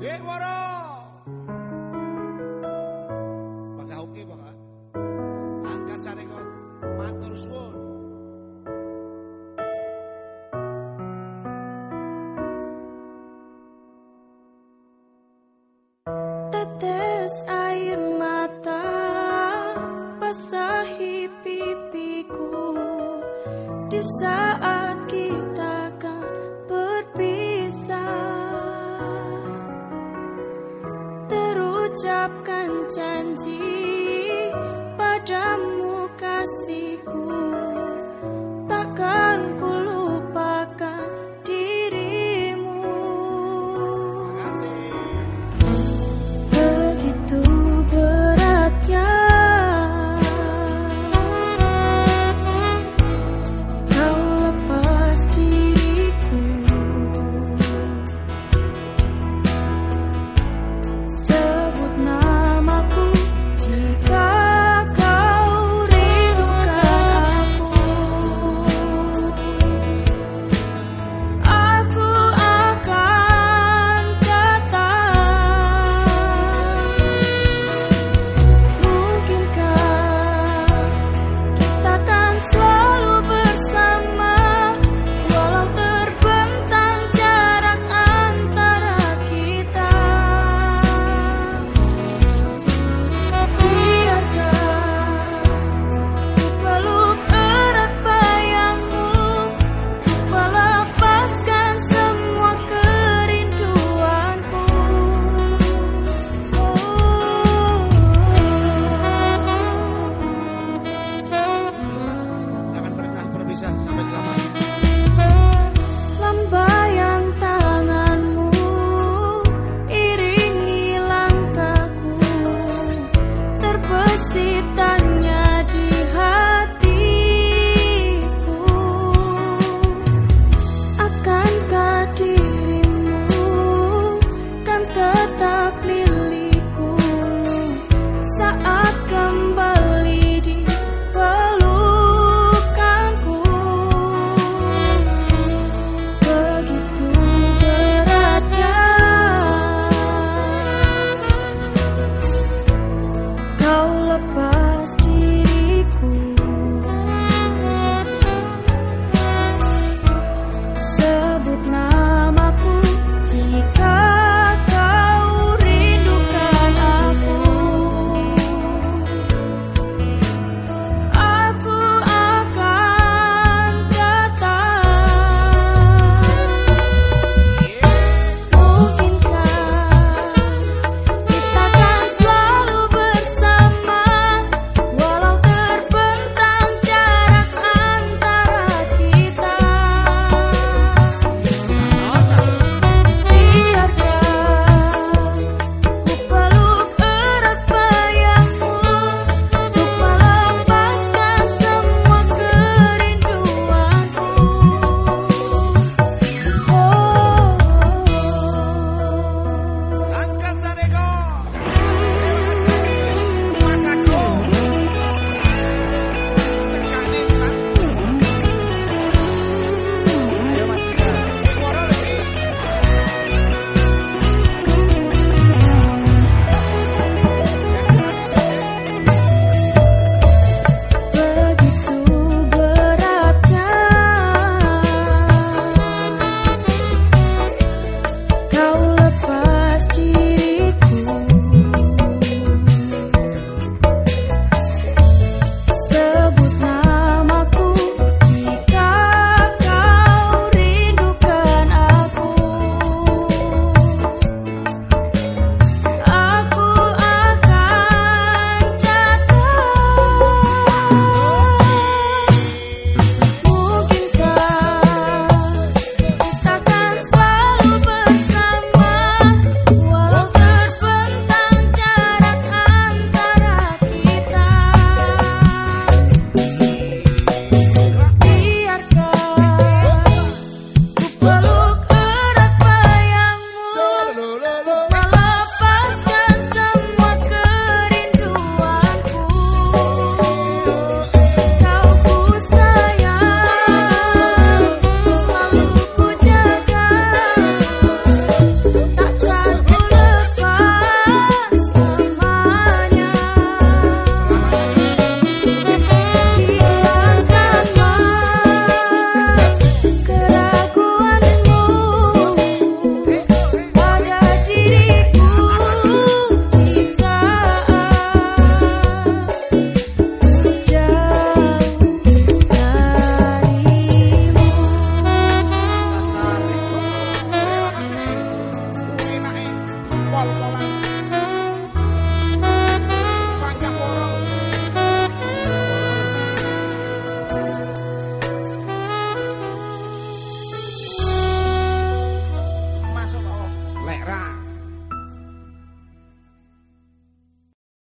Dek waro. Bangga hoki ah. bangga. Angga sarengot matur suwun. Tetes air mata basahi pipiku di saat ucapkan janji padamu kasih